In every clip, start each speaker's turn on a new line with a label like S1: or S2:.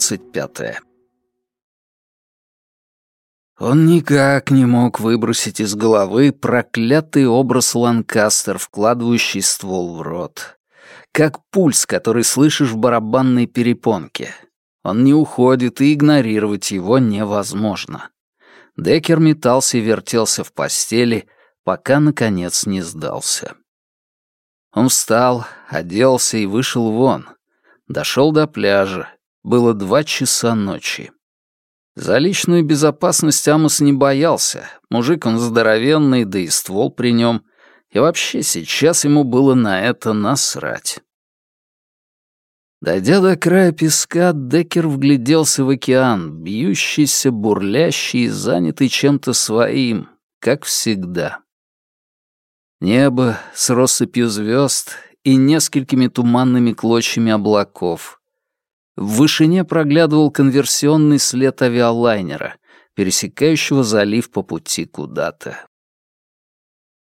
S1: 25. Он никак не мог выбросить из головы проклятый образ Ланкастер, вкладывающий ствол в рот. Как пульс, который слышишь в барабанной перепонке. Он не уходит, и игнорировать его невозможно. Деккер метался и вертелся в постели, пока, наконец, не сдался. Он встал, оделся и вышел вон. Дошел до пляжа. Было два часа ночи. За личную безопасность Амос не боялся. Мужик он здоровенный, да и ствол при нем. И вообще сейчас ему было на это насрать. Дойдя до края песка, Деккер вгляделся в океан, бьющийся, бурлящий и занятый чем-то своим, как всегда. Небо с россыпью звезд и несколькими туманными клочьями облаков — в вышине проглядывал конверсионный след авиалайнера, пересекающего залив по пути куда-то.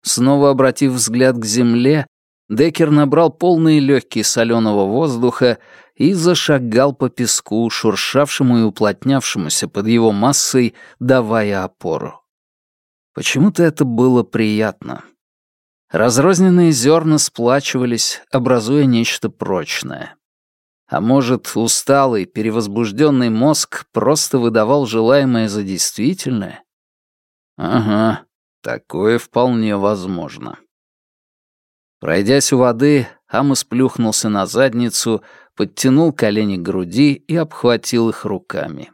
S1: Снова обратив взгляд к земле, Деккер набрал полные легкие соленого воздуха и зашагал по песку, шуршавшему и уплотнявшемуся под его массой, давая опору. Почему-то это было приятно. Разрозненные зерна сплачивались, образуя нечто прочное. А может, усталый, перевозбужденный мозг просто выдавал желаемое за действительное? Ага, такое вполне возможно. Пройдясь у воды, Амос плюхнулся на задницу, подтянул колени к груди и обхватил их руками.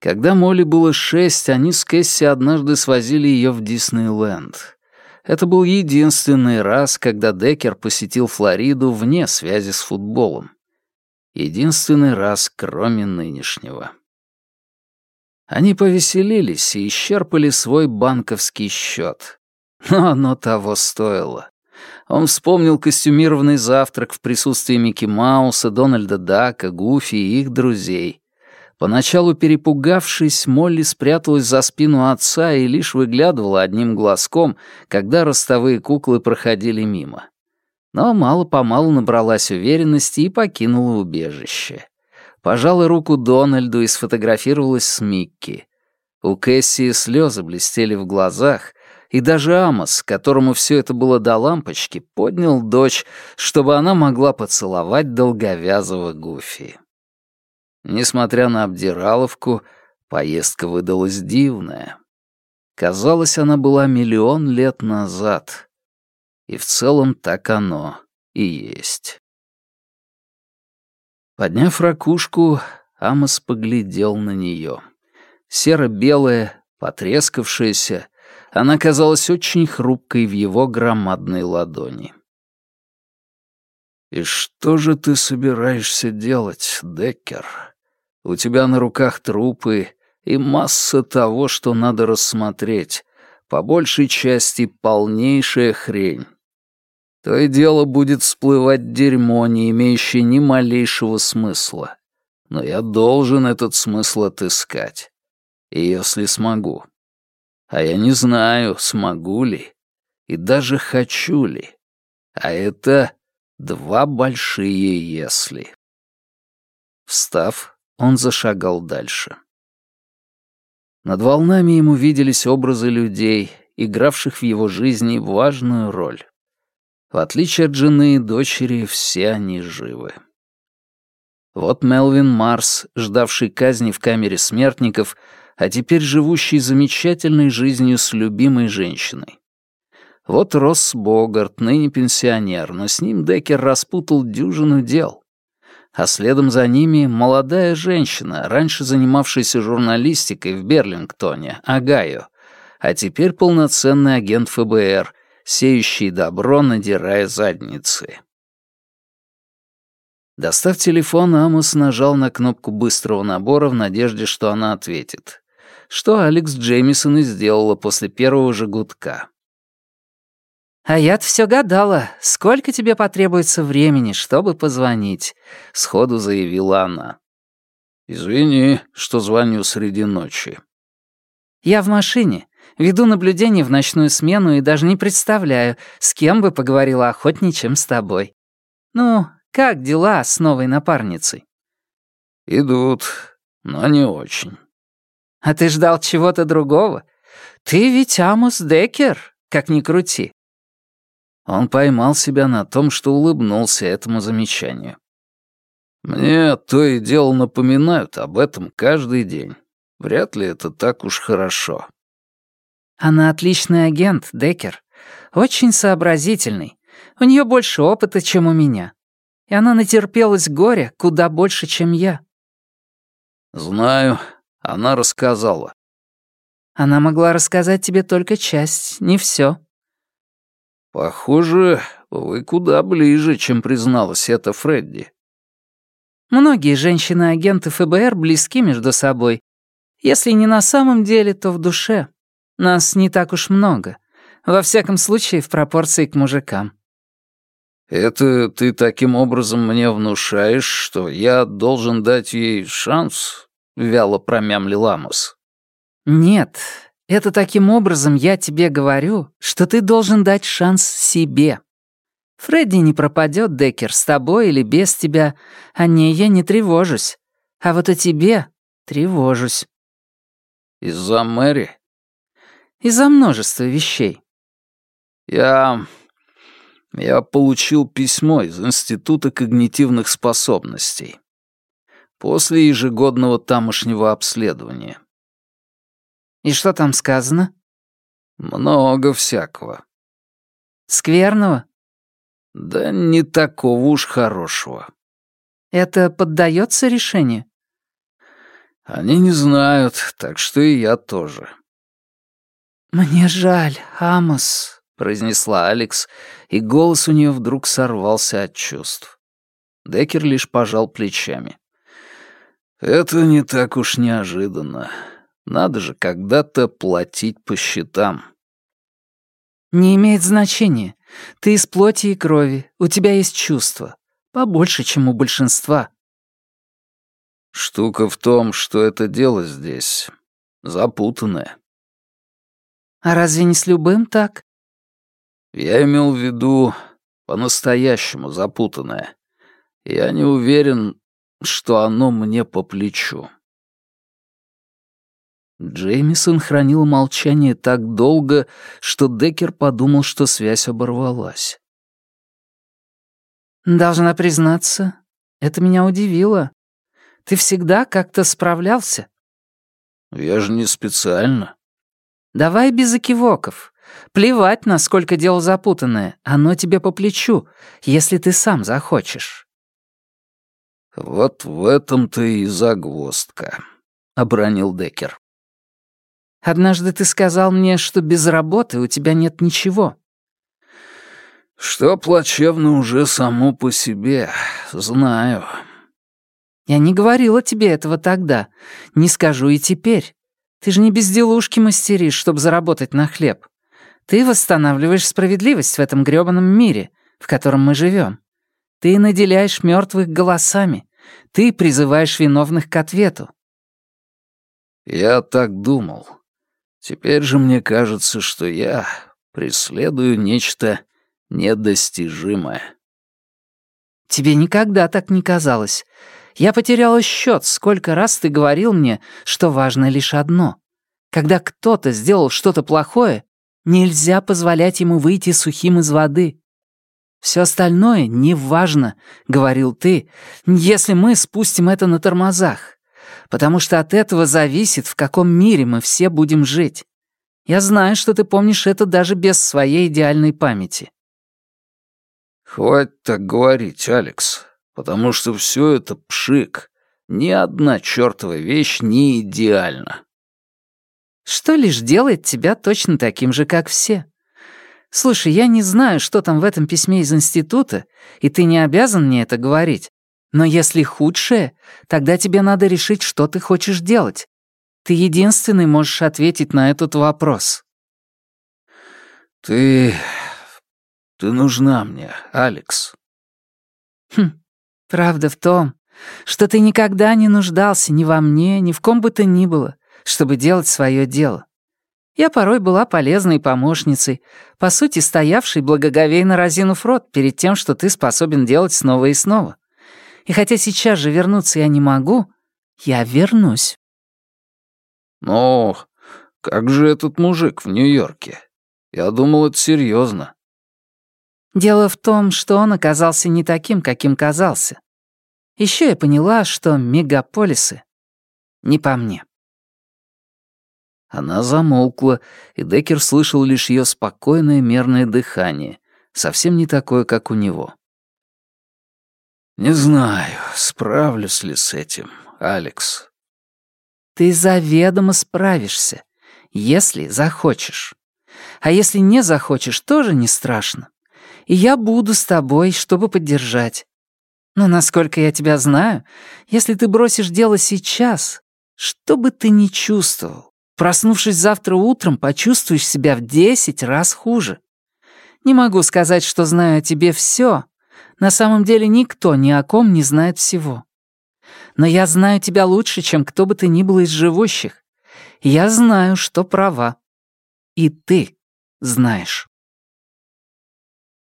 S1: Когда Молли было шесть, они с Кэсси однажды свозили ее в Диснейленд. Это был единственный раз, когда Деккер посетил Флориду вне связи с футболом. Единственный раз, кроме нынешнего. Они повеселились и исчерпали свой банковский счет. Но оно того стоило. Он вспомнил костюмированный завтрак в присутствии Микки Мауса, Дональда Дака, Гуфи и их друзей. Поначалу перепугавшись, Молли спряталась за спину отца и лишь выглядывала одним глазком, когда ростовые куклы проходили мимо. Но мало-помалу набралась уверенности и покинула убежище. Пожала руку Дональду и сфотографировалась с Микки. У Кэссии слезы блестели в глазах, и даже Амос, которому все это было до лампочки, поднял дочь, чтобы она могла поцеловать долговязого Гуфи. Несмотря на обдираловку, поездка выдалась дивная. Казалось, она была миллион лет назад. И в целом так оно и есть. Подняв ракушку, Амос поглядел на нее. Серо-белая, потрескавшаяся, она казалась очень хрупкой в его громадной ладони. «И что же ты собираешься делать, Деккер?» У тебя на руках трупы и масса того, что надо рассмотреть. По большей части полнейшая хрень. То и дело будет всплывать дерьмо, не имеющее ни малейшего смысла. Но я должен этот смысл отыскать. И если смогу. А я не знаю, смогу ли. И даже хочу ли. А это два большие «если». Встав, он зашагал дальше. Над волнами ему виделись образы людей, игравших в его жизни важную роль. В отличие от жены и дочери, все они живы. Вот Мелвин Марс, ждавший казни в камере смертников, а теперь живущий замечательной жизнью с любимой женщиной. Вот Росс Богарт, ныне пенсионер, но с ним Деккер распутал дюжину дел а следом за ними молодая женщина, раньше занимавшаяся журналистикой в Берлингтоне, Огайо, а теперь полноценный агент ФБР, сеющий добро, надирая задницы. Достав телефон, Амос нажал на кнопку быстрого набора в надежде, что она ответит. Что Алекс Джеймисон и сделала после первого же гудка.
S2: «А я-то все гадала, сколько тебе потребуется времени, чтобы позвонить», — сходу заявила она.
S1: «Извини, что звоню среди ночи».
S2: «Я в машине, веду наблюдение в ночную смену и даже не представляю, с кем бы поговорила охотнее, чем с тобой. Ну, как дела с новой напарницей?»
S1: «Идут, но не очень».
S2: «А ты ждал чего-то другого? Ты ведь Амус Деккер, как ни крути».
S1: Он поймал себя на том, что улыбнулся этому замечанию. «Мне то и дело напоминают об этом каждый день. Вряд ли это так уж хорошо».
S2: «Она отличный агент, Деккер. Очень сообразительный. У нее больше опыта, чем у меня. И она натерпелась горя куда больше, чем я».
S1: «Знаю. Она рассказала».
S2: «Она могла рассказать тебе только часть, не все.
S1: «Похоже, вы куда ближе, чем призналась это Фредди».
S2: Многие женщины-агенты ФБР близки между собой. Если не на самом деле, то в душе. Нас не так уж много. Во всяком случае, в пропорции к мужикам.
S1: «Это ты таким образом мне внушаешь, что я должен дать ей шанс?» — вяло промямлил Амос.
S2: «Нет, это таким образом я тебе говорю, что ты должен дать шанс себе. Фредди не пропадет, Деккер, с тобой или без тебя. О ней я не тревожусь. А вот о тебе тревожусь».
S1: «Из-за Мэри?»
S2: «Из-за множества вещей».
S1: «Я... я получил письмо из Института когнитивных способностей. После ежегодного тамошнего обследования.
S2: И что там сказано?
S1: Много всякого.
S2: Скверного?
S1: Да не такого уж хорошего.
S2: Это поддается решению?
S1: Они не знают, так что и я тоже.
S2: «Мне жаль, Амос», — произнесла Алекс, и голос у нее вдруг сорвался от чувств.
S1: Деккер лишь пожал плечами. «Это не так уж неожиданно. Надо же когда-то платить по счетам.
S2: «Не имеет значения. Ты из плоти и крови, у тебя есть чувства. Побольше, чем у большинства».
S1: «Штука в том, что это дело здесь запутанное».
S2: «А разве не с любым так?»
S1: «Я имел в виду по-настоящему запутанное. Я не уверен, что оно мне по плечу».
S2: Джеймисон хранил молчание так долго, что Деккер подумал, что связь оборвалась. «Должна признаться, это меня удивило. Ты всегда как-то справлялся».
S1: «Я же не специально».
S2: «Давай без окивоков. Плевать, насколько дело запутанное. Оно тебе по плечу, если ты сам захочешь».
S1: «Вот в этом-то и загвоздка», — обронил Деккер.
S2: Однажды ты сказал мне, что без работы у тебя нет ничего».
S1: «Что плачевно уже само по себе, знаю».
S2: «Я не говорила тебе этого тогда, не скажу и теперь. Ты же не безделушки мастеришь, чтобы заработать на хлеб. Ты восстанавливаешь справедливость в этом грёбаном мире, в котором мы живем. Ты наделяешь мертвых голосами. Ты призываешь виновных к ответу».
S1: «Я так думал», Теперь же мне кажется, что я преследую нечто недостижимое.
S2: Тебе никогда так не казалось. Я потеряла счет, сколько раз ты говорил мне, что важно лишь одно. Когда кто-то сделал что-то плохое, нельзя позволять ему выйти сухим из воды. Все остальное не важно, говорил ты, если мы спустим это на тормозах потому что от этого зависит, в каком мире мы все будем жить. Я знаю, что ты помнишь это даже без своей идеальной памяти».
S1: «Хватит так говорить, Алекс, потому что все это пшик. Ни одна чертова вещь не идеальна».
S2: «Что лишь делает тебя точно таким же, как все. Слушай, я не знаю, что там в этом письме из института, и ты не обязан мне это говорить. Но если худшее, тогда тебе надо решить, что ты хочешь делать. Ты единственный можешь ответить на этот вопрос.
S1: Ты... ты нужна мне, Алекс.
S2: Хм, правда в том, что ты никогда не нуждался ни во мне, ни в ком бы то ни было, чтобы делать свое дело. Я порой была полезной помощницей, по сути, стоявшей благоговейно разинув рот перед тем, что ты способен делать снова и снова. И хотя сейчас же вернуться я не могу, Я вернусь.
S1: Но как же этот мужик в Нью-Йорке? Я думал, это серьезно.
S2: Дело в том, что он оказался не таким, каким казался. Еще я поняла, что мегаполисы не по мне.
S1: Она замолкла, и Деккер слышал лишь ее спокойное мерное дыхание, совсем не такое, как у него. «Не знаю, справлюсь ли с этим, Алекс».
S2: «Ты заведомо справишься, если захочешь. А если не захочешь, тоже не страшно. И я буду с тобой, чтобы поддержать. Но насколько я тебя знаю, если ты бросишь дело сейчас, что бы ты ни чувствовал, проснувшись завтра утром, почувствуешь себя в десять раз хуже. Не могу сказать, что знаю о тебе все. На самом деле никто ни о ком не знает всего. Но я знаю тебя лучше, чем кто бы ты ни был из живущих. Я знаю, что права. И ты знаешь.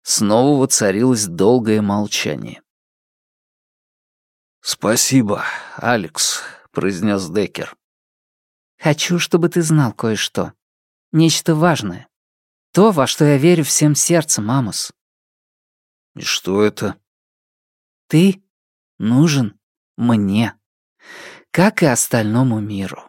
S1: Снова воцарилось долгое молчание. «Спасибо, Алекс», — произнес Деккер.
S2: «Хочу, чтобы ты знал кое-что. Нечто важное. То, во что я верю всем сердцем, Амос».
S1: «И что это?»
S2: «Ты нужен мне, как и остальному миру».